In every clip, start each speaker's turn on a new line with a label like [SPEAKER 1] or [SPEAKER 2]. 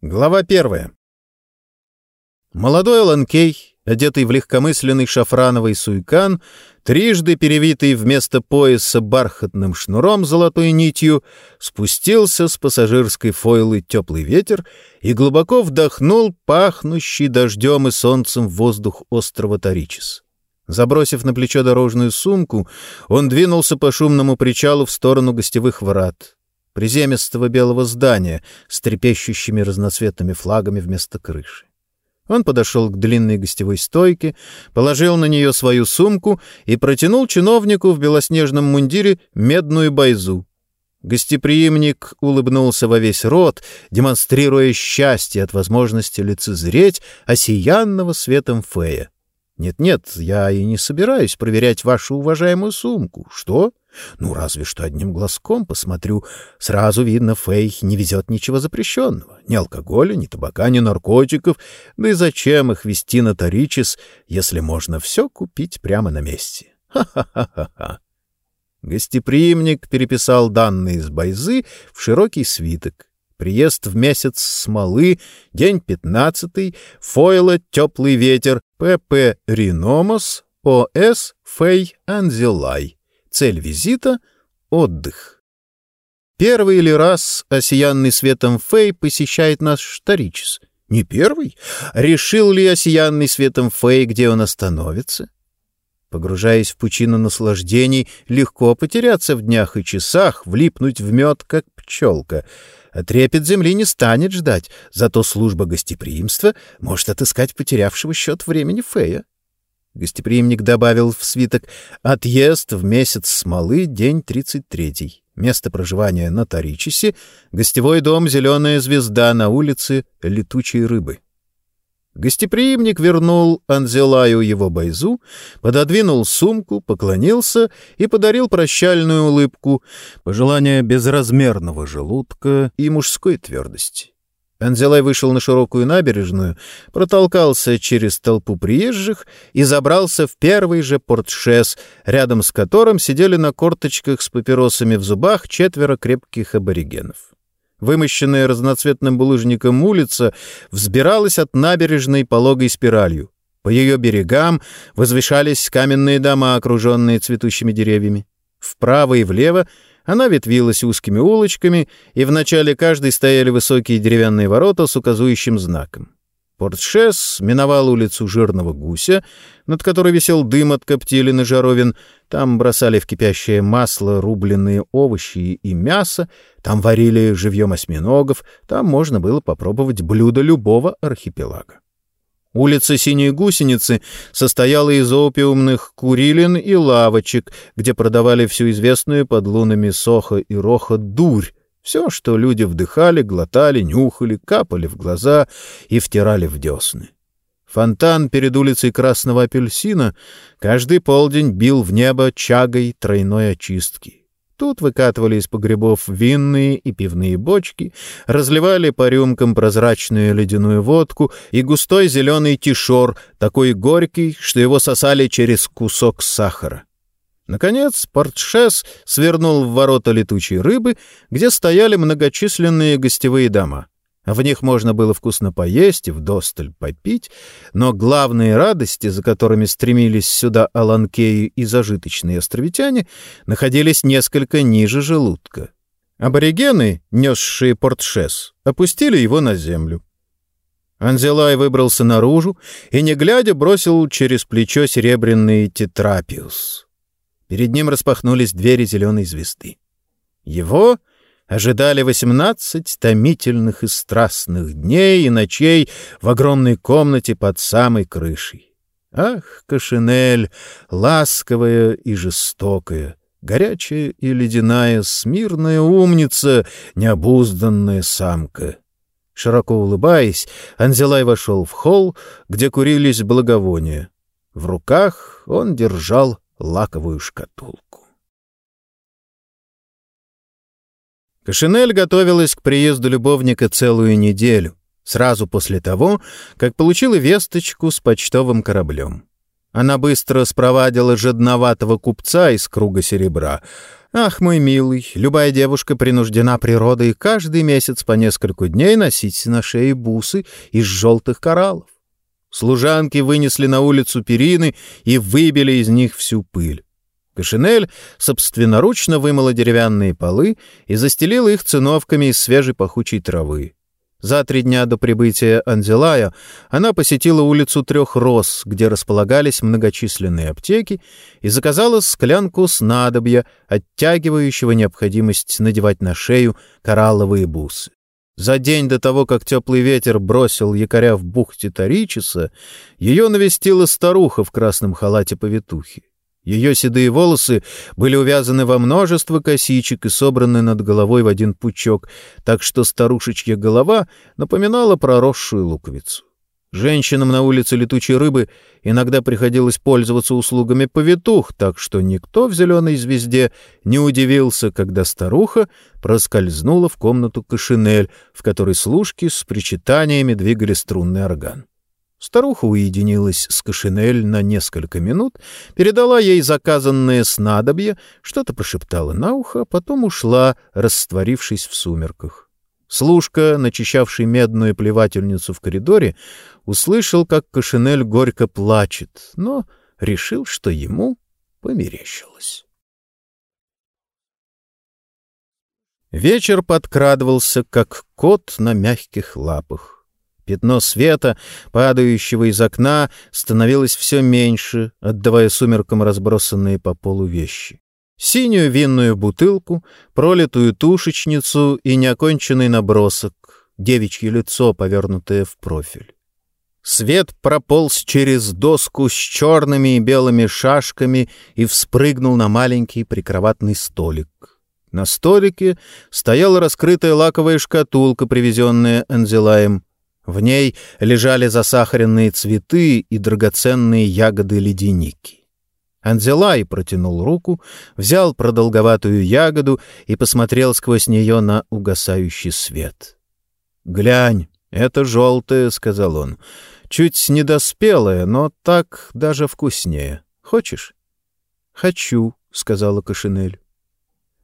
[SPEAKER 1] Глава первая. Молодой Ланкей, одетый в легкомысленный шафрановый суйкан, трижды перевитый вместо пояса бархатным шнуром золотой нитью, спустился с пассажирской фойлы теплый ветер и глубоко вдохнул пахнущий дождем и солнцем воздух острова Таричис. Забросив на плечо дорожную сумку, он двинулся по шумному причалу в сторону гостевых врат приземистого белого здания с трепещущими разноцветными флагами вместо крыши. Он подошел к длинной гостевой стойке, положил на нее свою сумку и протянул чиновнику в белоснежном мундире медную байзу. Гостеприимник улыбнулся во весь рот, демонстрируя счастье от возможности лицезреть осиянного светом фея. «Нет-нет, я и не собираюсь проверять вашу уважаемую сумку. Что? Ну, разве что одним глазком посмотрю. Сразу видно, Фей не везет ничего запрещенного. Ни алкоголя, ни табака, ни наркотиков. Да и зачем их вести на Торичис, если можно все купить прямо на месте? Ха-ха-ха-ха!» Гостеприимник переписал данные из Байзы в широкий свиток. Приезд в месяц смолы, день пятнадцатый, фойла «Теплый ветер», ПП «Риномос», ОС «Фей Анзелай». Цель визита — отдых. Первый ли раз осиянный светом Фей посещает наш Шторичес? Не первый? Решил ли осиянный светом Фей, где он остановится? Погружаясь в пучину наслаждений, легко потеряться в днях и часах, влипнуть в мед, как пчелка. Трепет земли не станет ждать, зато служба гостеприимства может отыскать потерявшего счет времени Фея. Гостеприимник добавил в свиток «Отъезд в месяц смолы, день 33 Место проживания на Таричисе, гостевой дом «Зеленая звезда» на улице Летучей рыбы». Гостеприимник вернул Анзелаю его байзу, пододвинул сумку, поклонился и подарил прощальную улыбку, пожелание безразмерного желудка и мужской твердости. Анзелай вышел на широкую набережную, протолкался через толпу приезжих и забрался в первый же портшес, рядом с которым сидели на корточках с папиросами в зубах четверо крепких аборигенов. Вымощенная разноцветным булыжником улица взбиралась от набережной пологой спиралью. По ее берегам возвышались каменные дома, окруженные цветущими деревьями. Вправо и влево она ветвилась узкими улочками, и в начале каждой стояли высокие деревянные ворота с указующим знаком. Портшес миновал улицу Жирного Гуся, над которой висел дым от коптилин и жаровин. Там бросали в кипящее масло рубленые овощи и мясо, там варили живьем осьминогов, там можно было попробовать блюдо любого архипелага. Улица Синей Гусеницы состояла из опиумных курилин и лавочек, где продавали всю известную под лунами Соха и Роха дурь, все, что люди вдыхали, глотали, нюхали, капали в глаза и втирали в десны. Фонтан перед улицей Красного Апельсина каждый полдень бил в небо чагой тройной очистки. Тут выкатывали из погребов винные и пивные бочки, разливали по рюмкам прозрачную ледяную водку и густой зеленый тишор, такой горький, что его сосали через кусок сахара. Наконец, портшес свернул в ворота летучей рыбы, где стояли многочисленные гостевые дома — в них можно было вкусно поесть и вдосталь попить, но главные радости, за которыми стремились сюда Аланкеи и зажиточные островитяне, находились несколько ниже желудка. Аборигены, несшие портшес, опустили его на землю. Анзелай выбрался наружу и, не глядя, бросил через плечо серебряный тетрапиус. Перед ним распахнулись двери зеленой звезды. Его ожидали восемнадцать томительных и страстных дней и ночей в огромной комнате под самой крышей. Ах, Кашинель, ласковая и жестокая, горячая и ледяная, смирная умница, необузданная самка. Широко улыбаясь, Анзелай вошел в холл, где курились благовония. В руках он держал лаковую шкатулку. Кашинель готовилась к приезду любовника целую неделю, сразу после того, как получила весточку с почтовым кораблем. Она быстро спровадила жадноватого купца из круга серебра. «Ах, мой милый, любая девушка принуждена природой каждый месяц по несколько дней носить на шее бусы из желтых кораллов. Служанки вынесли на улицу перины и выбили из них всю пыль. Кашинель собственноручно вымыла деревянные полы и застелила их циновками из свежей пахучей травы. За три дня до прибытия Анзелая она посетила улицу Трех Роз, где располагались многочисленные аптеки, и заказала склянку снадобья, оттягивающего необходимость надевать на шею коралловые бусы. За день до того, как теплый ветер бросил якоря в бухте Таричиса, ее навестила старуха в красном халате повитухи. Ее седые волосы были увязаны во множество косичек и собраны над головой в один пучок, так что старушечья голова напоминала проросшую луковицу. Женщинам на улице летучей рыбы иногда приходилось пользоваться услугами повитух, так что никто в «Зеленой звезде» не удивился, когда старуха проскользнула в комнату Кашинель, в которой служки с причитаниями двигали струнный орган. Старуха уединилась с Кашинель на несколько минут, передала ей заказанное снадобье, что-то прошептала на ухо, а потом ушла, растворившись в сумерках. Служка, начищавший медную плевательницу в коридоре, услышал, как Кашинель горько плачет, но решил, что ему померещилось. Вечер подкрадывался, как кот на мягких лапах. Пятно света, падающего из окна, становилось все меньше, отдавая сумеркам разбросанные по полу вещи. Синюю винную бутылку, пролитую тушечницу и неоконченный набросок, девичье лицо, повернутое в профиль. Свет прополз через доску с черными и белыми шашками и вспрыгнул на маленький прикроватный столик. На столике стояла раскрытая лаковая шкатулка, привезенная Анзелаем. В ней лежали засахаренные цветы и драгоценные ягоды леденики. Анзелай протянул руку, взял продолговатую ягоду и посмотрел сквозь нее на угасающий свет. «Глянь, это желтое», — сказал он. «Чуть недоспелое, но так даже вкуснее. Хочешь?» «Хочу», — сказала Кашинель.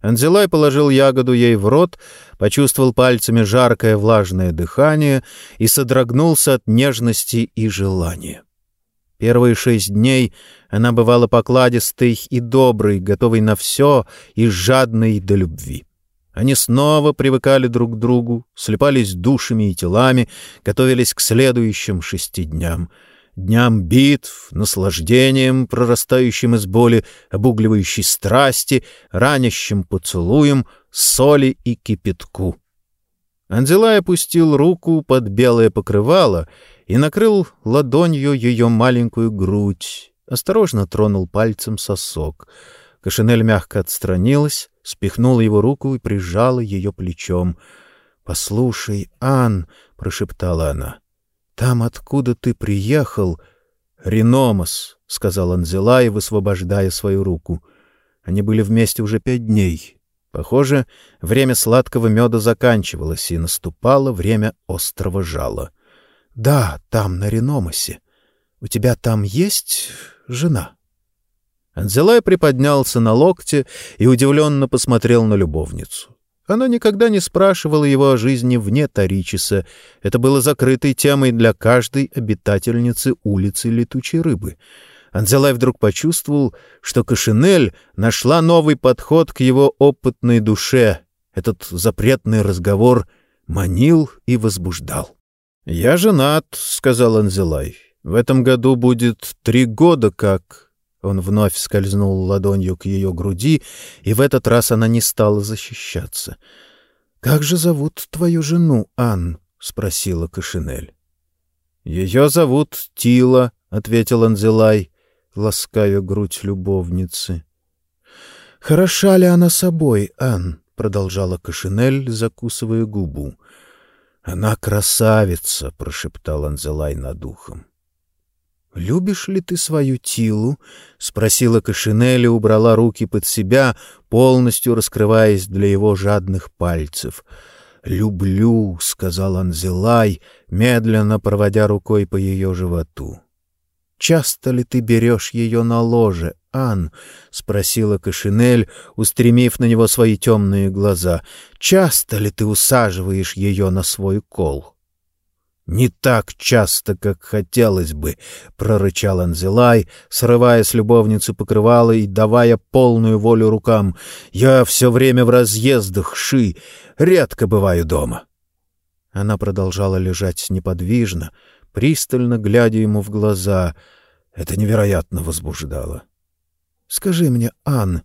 [SPEAKER 1] Анзелай положил ягоду ей в рот, почувствовал пальцами жаркое влажное дыхание и содрогнулся от нежности и желания. Первые шесть дней она бывала покладистой и доброй, готовой на все и жадной до любви. Они снова привыкали друг к другу, слепались душами и телами, готовились к следующим шести дням — дням битв, наслаждением, прорастающим из боли, обугливающей страсти, ранящим поцелуем, соли и кипятку. Анзелай опустил руку под белое покрывало и накрыл ладонью ее маленькую грудь, осторожно тронул пальцем сосок. Кашинель мягко отстранилась, спихнула его руку и прижала ее плечом. — Послушай, Ан, — прошептала она, там, откуда ты приехал, Реномас, — сказал Анзелай, высвобождая свою руку. Они были вместе уже пять дней. Похоже, время сладкого меда заканчивалось, и наступало время острого жала. — Да, там, на Реномасе. У тебя там есть жена? Анзелай приподнялся на локте и удивленно посмотрел на любовницу. Она никогда не спрашивала его о жизни вне Таричиса. Это было закрытой темой для каждой обитательницы улицы летучей рыбы. Анзелай вдруг почувствовал, что Кашинель нашла новый подход к его опытной душе. Этот запретный разговор манил и возбуждал. «Я женат», — сказал Анзелай. «В этом году будет три года как...» Он вновь скользнул ладонью к ее груди, и в этот раз она не стала защищаться. — Как же зовут твою жену, Ан? — спросила Кашинель. — Ее зовут Тила, — ответил Анзелай, лаская грудь любовницы. — Хороша ли она собой, Ан? — продолжала Кашинель, закусывая губу. — Она красавица, — прошептал Анзелай над ухом. «Любишь ли ты свою Тилу?» — спросила Кашинелли, убрала руки под себя, полностью раскрываясь для его жадных пальцев. «Люблю», — сказал Анзелай, медленно проводя рукой по ее животу. Часто ли ты берешь ее на ложе, Ан? — спросила Кашинель, устремив на него свои темные глаза. — Часто ли ты усаживаешь ее на свой кол? — Не так часто, как хотелось бы, — прорычал Анзелай, срывая с любовницы покрывало и давая полную волю рукам. — Я все время в разъездах, Ши, редко бываю дома. Она продолжала лежать неподвижно, пристально глядя ему в глаза. Это невероятно возбуждало. — Скажи мне, Ан,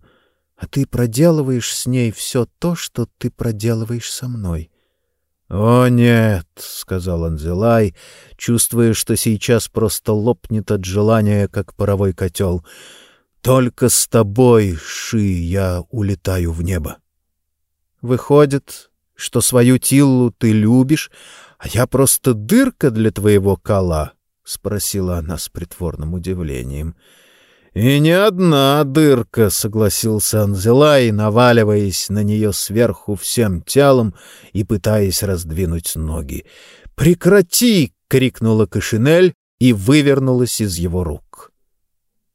[SPEAKER 1] а ты проделываешь с ней все то, что ты проделываешь со мной? —— О, нет, — сказал Анзелай, чувствуя, что сейчас просто лопнет от желания, как паровой котел. — Только с тобой, Ши, я улетаю в небо. — Выходит, что свою Тиллу ты любишь, а я просто дырка для твоего кола? — спросила она с притворным удивлением. — «И не одна дырка», — согласился Анзелай, наваливаясь на нее сверху всем телом и пытаясь раздвинуть ноги. «Прекрати!» — крикнула Кашинель и вывернулась из его рук.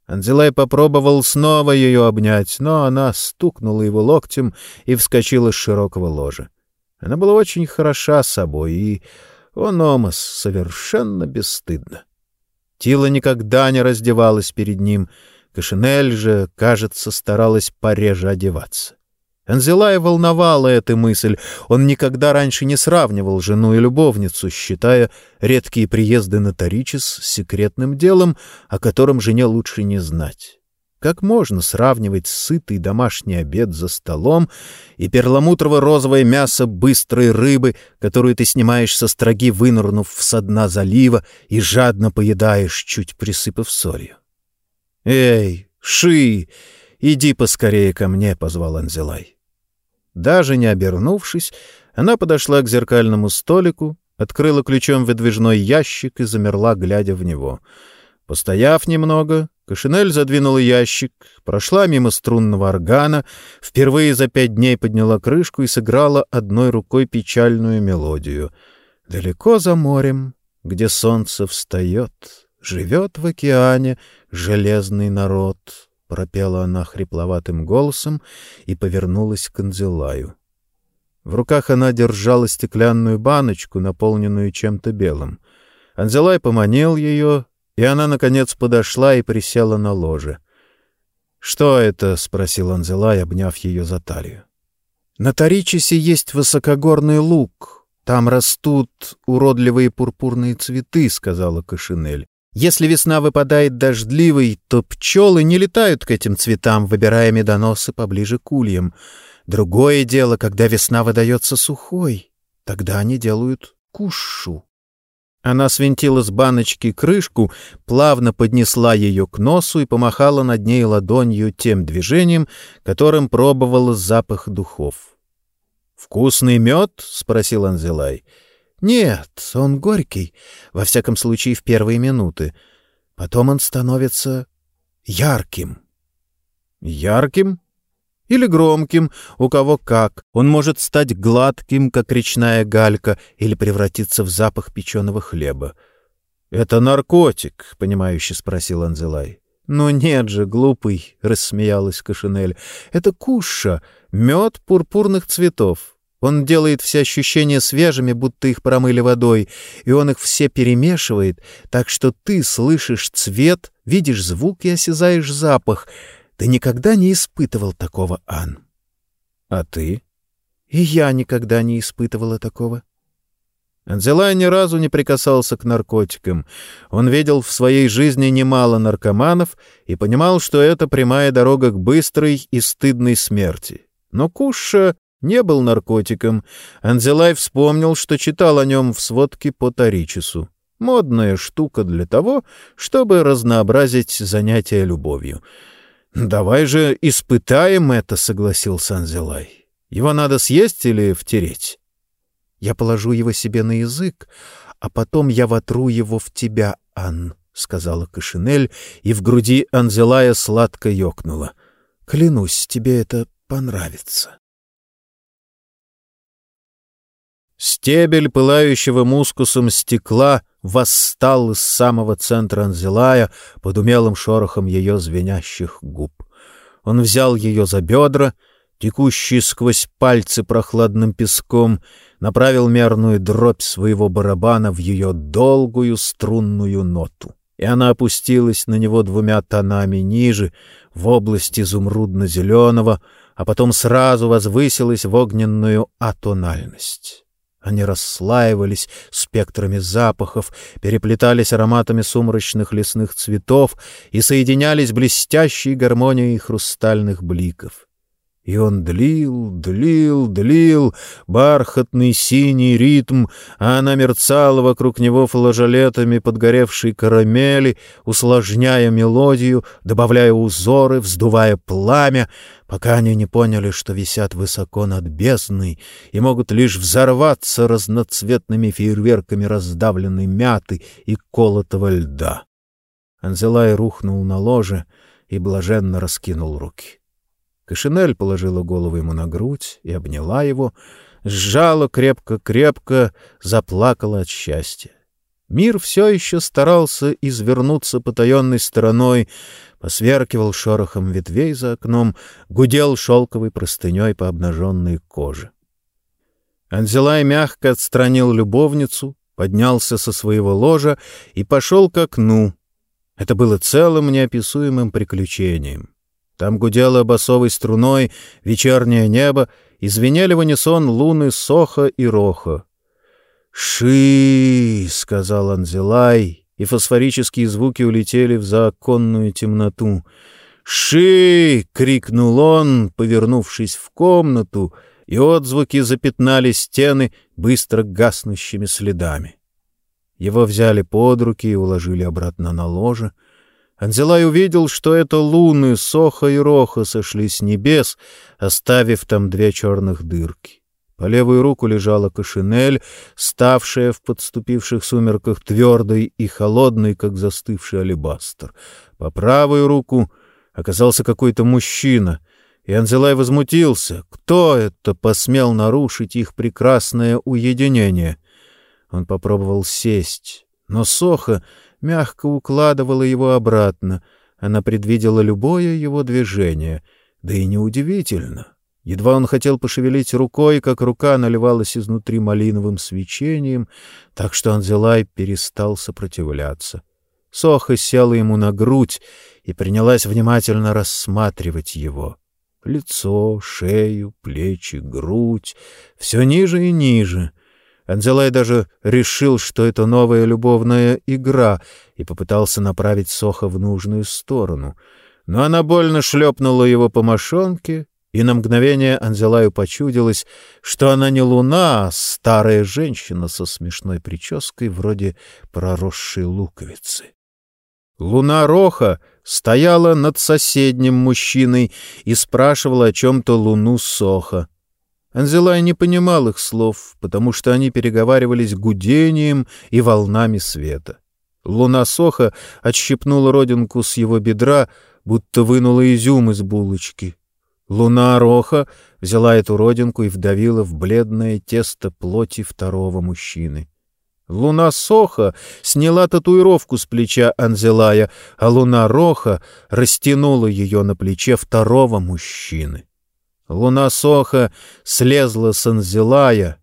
[SPEAKER 1] Анзелай попробовал снова ее обнять, но она стукнула его локтем и вскочила с широкого ложа. Она была очень хороша собой, и он, Омас, совершенно бесстыдно. Тила никогда не раздевалась перед ним — Кашинель же, кажется, старалась пореже одеваться. Анзелая волновала эта мысль. Он никогда раньше не сравнивал жену и любовницу, считая редкие приезды на Торичес секретным делом, о котором жене лучше не знать. Как можно сравнивать сытый домашний обед за столом и перламутрово-розовое мясо быстрой рыбы, которую ты снимаешь со строги, вынырнув с дна залива и жадно поедаешь, чуть присыпав солью? «Эй, Ши, иди поскорее ко мне», — позвал Анзелай. Даже не обернувшись, она подошла к зеркальному столику, открыла ключом выдвижной ящик и замерла, глядя в него. Постояв немного, Кашинель задвинула ящик, прошла мимо струнного органа, впервые за пять дней подняла крышку и сыграла одной рукой печальную мелодию. «Далеко за морем, где солнце встает, живет в океане железный народ, — пропела она хрипловатым голосом и повернулась к Анзелаю. В руках она держала стеклянную баночку, наполненную чем-то белым. Анзелай поманил ее, и она, наконец, подошла и присела на ложе. — Что это? — спросил Анзелай, обняв ее за талию. — На Таричисе есть высокогорный луг. Там растут уродливые пурпурные цветы, — сказала Кашинель. Если весна выпадает дождливой, то пчелы не летают к этим цветам, выбирая медоносы поближе к ульям. Другое дело, когда весна выдается сухой. Тогда они делают кушу. Она свинтила с баночки крышку, плавно поднесла ее к носу и помахала над ней ладонью тем движением, которым пробовала запах духов. «Вкусный мед?» — спросил Анзелай. Нет, он горький, во всяком случае в первые минуты. Потом он становится ярким. Ярким? Или громким, у кого как. Он может стать гладким, как речная галька, или превратиться в запах печеного хлеба. — Это наркотик, — понимающе спросил Анзелай. — Ну нет же, глупый, — рассмеялась Кашинель. — Это куша, мед пурпурных цветов. Он делает все ощущения свежими, будто их промыли водой, и он их все перемешивает, так что ты слышишь цвет, видишь звук и осязаешь запах. Ты никогда не испытывал такого, Ан. А ты? И я никогда не испытывала такого. Анзелай ни разу не прикасался к наркотикам. Он видел в своей жизни немало наркоманов и понимал, что это прямая дорога к быстрой и стыдной смерти. Но Куша не был наркотиком. Анзелай вспомнил, что читал о нем в сводке по Торичесу. Модная штука для того, чтобы разнообразить занятия любовью. «Давай же испытаем это», — согласился Анзелай. «Его надо съесть или втереть?» «Я положу его себе на язык, а потом я вотру его в тебя, Ан», — сказала Кашинель, и в груди Анзелая сладко ёкнула. «Клянусь, тебе это понравится». Стебель пылающего мускусом стекла восстал из самого центра Анзелая под умелым шорохом ее звенящих губ. Он взял ее за бедра, текущие сквозь пальцы прохладным песком, направил мерную дробь своего барабана в ее долгую струнную ноту. И она опустилась на него двумя тонами ниже, в область изумрудно-зеленого, а потом сразу возвысилась в огненную атональность. Они расслаивались спектрами запахов, переплетались ароматами сумрачных лесных цветов и соединялись блестящей гармонией хрустальных бликов. И он длил, длил, длил бархатный синий ритм, а она мерцала вокруг него флажолетами подгоревшей карамели, усложняя мелодию, добавляя узоры, вздувая пламя, пока они не поняли, что висят высоко над бездной и могут лишь взорваться разноцветными фейерверками раздавленной мяты и колотого льда. Анзелай рухнул на ложе и блаженно раскинул руки. Кашинель положила голову ему на грудь и обняла его, сжала крепко-крепко, заплакала от счастья. Мир все еще старался извернуться потаенной стороной, посверкивал шорохом ветвей за окном, гудел шелковой простыней по обнаженной коже. Анзелай мягко отстранил любовницу, поднялся со своего ложа и пошел к окну. Это было целым неописуемым приключением. Там гудело басовой струной вечернее небо, и звенели в унисон луны Соха и Роха. «Ши!» — сказал Анзелай, и фосфорические звуки улетели в законную темноту. «Ши!» — крикнул он, повернувшись в комнату, и отзвуки запятнали стены быстро гаснущими следами. Его взяли под руки и уложили обратно на ложе — Анзелай увидел, что это луны Соха и Роха сошли с небес, оставив там две черных дырки. По левую руку лежала кошинель, ставшая в подступивших сумерках твердой и холодной, как застывший алебастр. По правую руку оказался какой-то мужчина, и Анзелай возмутился. Кто это посмел нарушить их прекрасное уединение? Он попробовал сесть, но Соха мягко укладывала его обратно. Она предвидела любое его движение. Да и неудивительно. Едва он хотел пошевелить рукой, как рука наливалась изнутри малиновым свечением, так что Анзелай перестал сопротивляться. Соха села ему на грудь и принялась внимательно рассматривать его. Лицо, шею, плечи, грудь — все ниже и ниже — Анзелай даже решил, что это новая любовная игра, и попытался направить Соха в нужную сторону. Но она больно шлепнула его по мошонке, и на мгновение Анзелаю почудилось, что она не луна, а старая женщина со смешной прической, вроде проросшей луковицы. Луна Роха стояла над соседним мужчиной и спрашивала о чем-то луну Соха. Анзелай не понимал их слов, потому что они переговаривались гудением и волнами света. Луна Соха отщипнула родинку с его бедра, будто вынула изюм из булочки. Луна Роха взяла эту родинку и вдавила в бледное тесто плоти второго мужчины. Луна Соха сняла татуировку с плеча Анзелая, а Луна Роха растянула ее на плече второго мужчины. Луна Соха слезла с Анзелая.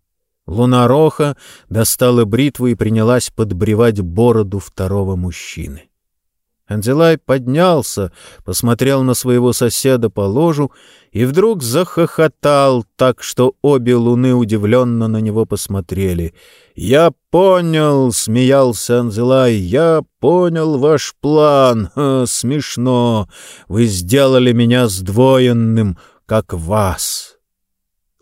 [SPEAKER 1] Луна Роха достала бритву и принялась подбревать бороду второго мужчины. Анзелай поднялся, посмотрел на своего соседа по ложу и вдруг захохотал так, что обе луны удивленно на него посмотрели. «Я понял!» — смеялся Анзелай. «Я понял ваш план! Ха, смешно! Вы сделали меня сдвоенным! Как вас.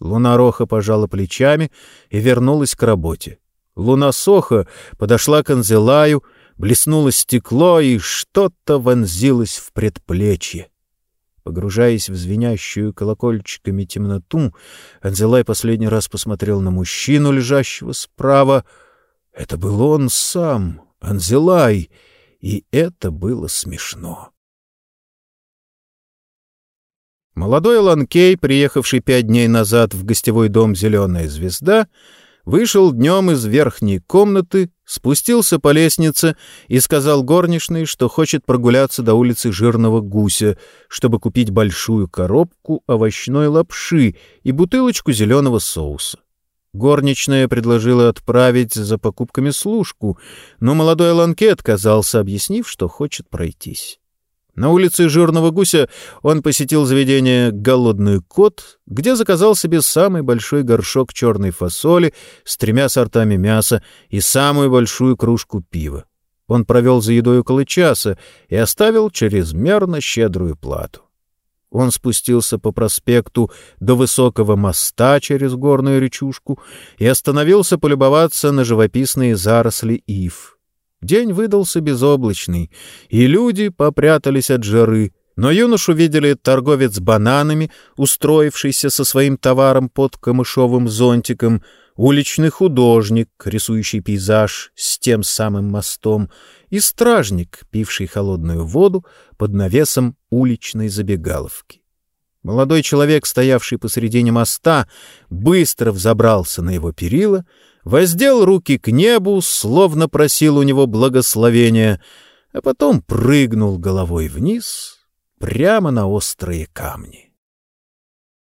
[SPEAKER 1] Луна Роха пожала плечами и вернулась к работе. Луна Соха подошла к Анзелаю, блеснуло стекло, и что-то вонзилось в предплечье. Погружаясь в звенящую колокольчиками темноту, Анзелай последний раз посмотрел на мужчину, лежащего справа. Это был он сам, Анзелай, и это было смешно. Молодой Ланкей, приехавший пять дней назад в гостевой дом «Зеленая звезда», вышел днем из верхней комнаты, спустился по лестнице и сказал горничной, что хочет прогуляться до улицы Жирного Гуся, чтобы купить большую коробку овощной лапши и бутылочку зеленого соуса. Горничная предложила отправить за покупками служку, но молодой Ланке отказался, объяснив, что хочет пройтись. На улице Жирного Гуся он посетил заведение «Голодный кот», где заказал себе самый большой горшок черной фасоли с тремя сортами мяса и самую большую кружку пива. Он провел за едой около часа и оставил чрезмерно щедрую плату. Он спустился по проспекту до высокого моста через горную речушку и остановился полюбоваться на живописные заросли ив. День выдался безоблачный, и люди попрятались от жары, но юношу видели торговец бананами, устроившийся со своим товаром под камышовым зонтиком, уличный художник, рисующий пейзаж с тем самым мостом, и стражник, пивший холодную воду под навесом уличной забегаловки. Молодой человек, стоявший посредине моста, быстро взобрался на его перила — воздел руки к небу, словно просил у него благословения, а потом прыгнул головой вниз прямо на острые камни.